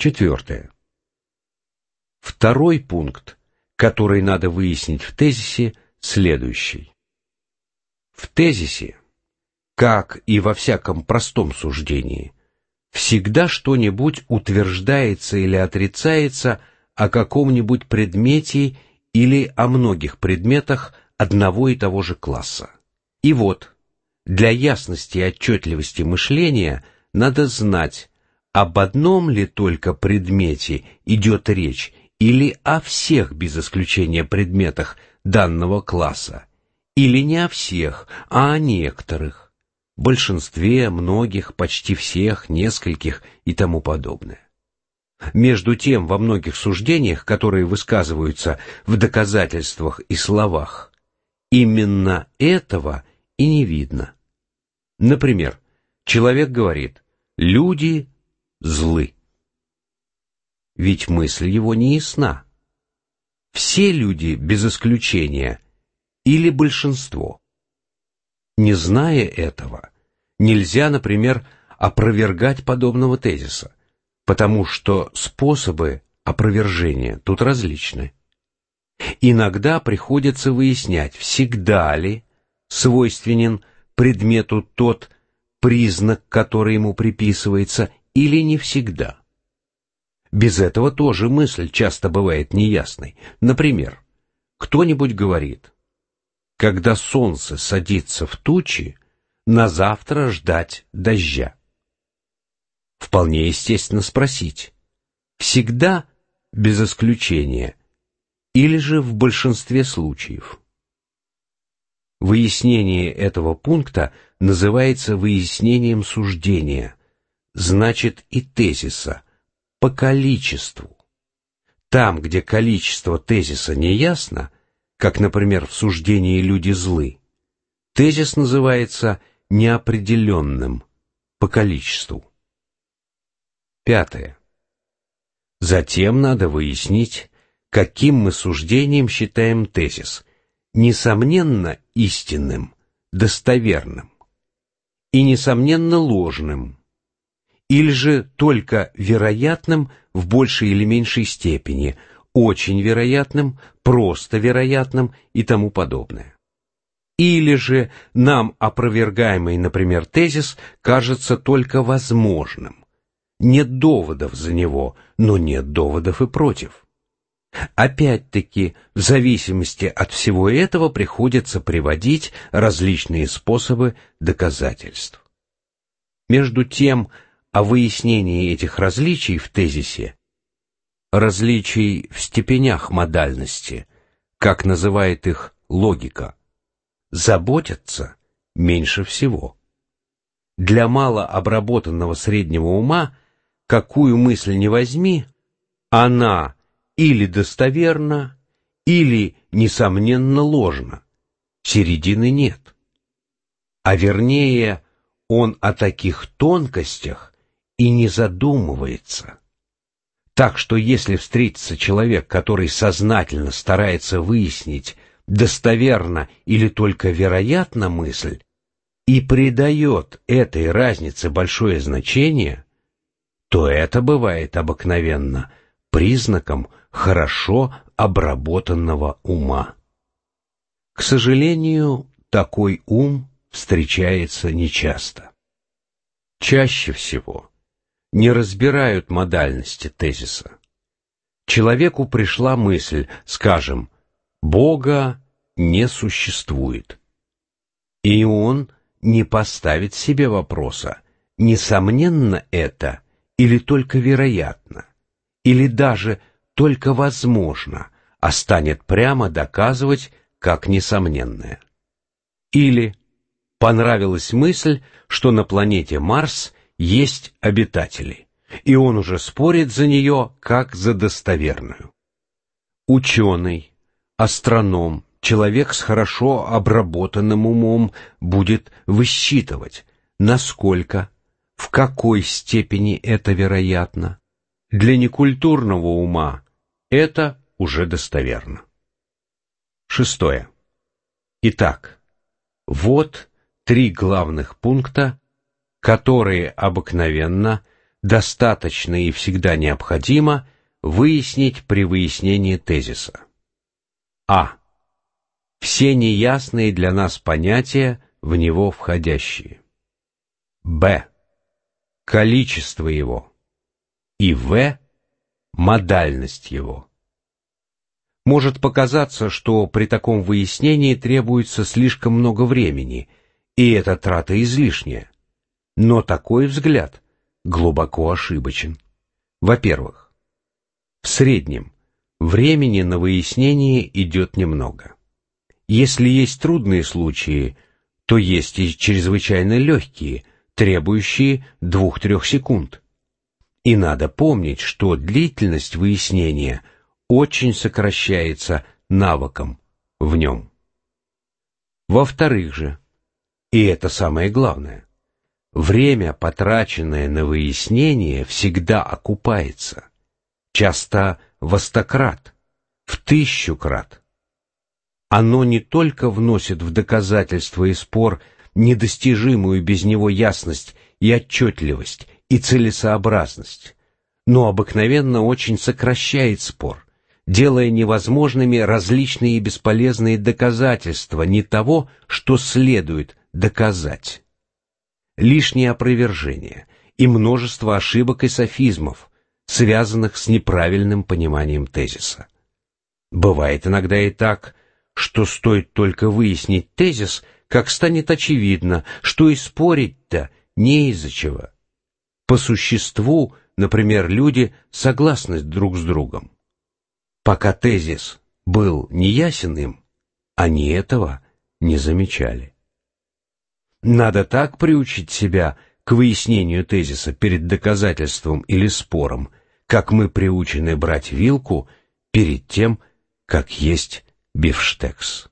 Четвертое. Второй пункт, который надо выяснить в тезисе, следующий. В тезисе, как и во всяком простом суждении, всегда что-нибудь утверждается или отрицается о каком-нибудь предмете или о многих предметах одного и того же класса. И вот, для ясности и отчетливости мышления надо знать, об одном ли только предмете идет речь или о всех без исключения предметах данного класса, или не о всех, а о некоторых, большинстве, многих, почти всех, нескольких и тому подобное. Между тем, во многих суждениях, которые высказываются в доказательствах и словах, именно этого и не видно. Например, человек говорит «люди злы». Ведь мысль его не ясна. Все люди, без исключения, или большинство. Не зная этого, нельзя, например, опровергать подобного тезиса, потому что способы опровержения тут различны. Иногда приходится выяснять, всегда ли свойственен предмету тот признак, который ему приписывается, или не всегда. Без этого тоже мысль часто бывает неясной. Например, кто-нибудь говорит, когда солнце садится в тучи, на завтра ждать дождя. Вполне естественно спросить, всегда, без исключения, или же в большинстве случаев. Выяснение этого пункта называется выяснением суждения, значит и тезиса, по количеству. Там, где количество тезиса не ясно, как, например, в суждении «люди злы», тезис называется неопределенным по количеству. Пятое. Затем надо выяснить, каким мы суждением считаем тезис, несомненно истинным, достоверным, и несомненно ложным, или же только вероятным в большей или меньшей степени, очень вероятным, просто вероятным и тому подобное. Или же нам опровергаемый, например, тезис кажется только возможным. Нет доводов за него, но нет доводов и против. Опять-таки, в зависимости от всего этого приходится приводить различные способы доказательств. Между тем, о выяснении этих различий в тезисе, различий в степенях модальности, как называет их логика, заботятся меньше всего. Для малообработанного среднего ума, какую мысль не возьми, она или достоверна, или, несомненно, ложна. Середины нет. А вернее, он о таких тонкостях и не задумывается. Так что если встретится человек, который сознательно старается выяснить, достоверно или только вероятно мысль, и придает этой разнице большое значение, то это бывает обыкновенно признаком хорошо обработанного ума. К сожалению, такой ум встречается нечасто. Чаще всего не разбирают модальности тезиса. Человеку пришла мысль, скажем, Бога не существует. И он не поставит себе вопроса, несомненно это или только вероятно, или даже только возможно, а станет прямо доказывать как несомненное. Или понравилась мысль, что на планете Марс есть обитатели, и он уже спорит за нее как за достоверную. Ученый, астроном, человек с хорошо обработанным умом будет высчитывать, насколько, в какой степени это вероятно. Для некультурного ума это уже достоверно. Шестое. Итак, вот три главных пункта, которые обыкновенно достаточно и всегда необходимо выяснить при выяснении тезиса. А. Все неясные для нас понятия, в него входящие. Б. Количество его. И В. Модальность его. Может показаться, что при таком выяснении требуется слишком много времени, и эта трата излишняя. Но такой взгляд глубоко ошибочен. Во-первых, в среднем времени на выяснение идет немного. Если есть трудные случаи, то есть и чрезвычайно легкие, требующие двух-трех секунд. И надо помнить, что длительность выяснения очень сокращается навыком в нем. Во-вторых же, и это самое главное, время, потраченное на выяснение, всегда окупается, часто во стократ, в тысячу крат. Оно не только вносит в доказательство и спор недостижимую без него ясность и отчетливость, и целесообразность, но обыкновенно очень сокращает спор, делая невозможными различные бесполезные доказательства не того, что следует доказать. Лишнее опровержение и множество ошибок и софизмов, связанных с неправильным пониманием тезиса. Бывает иногда и так, что стоит только выяснить тезис, как станет очевидно, что и спорить-то не из-за чего. По существу, например, люди согласны друг с другом. Пока тезис был неясен им, они этого не замечали. Надо так приучить себя к выяснению тезиса перед доказательством или спором, как мы приучены брать вилку перед тем, как есть бифштекс.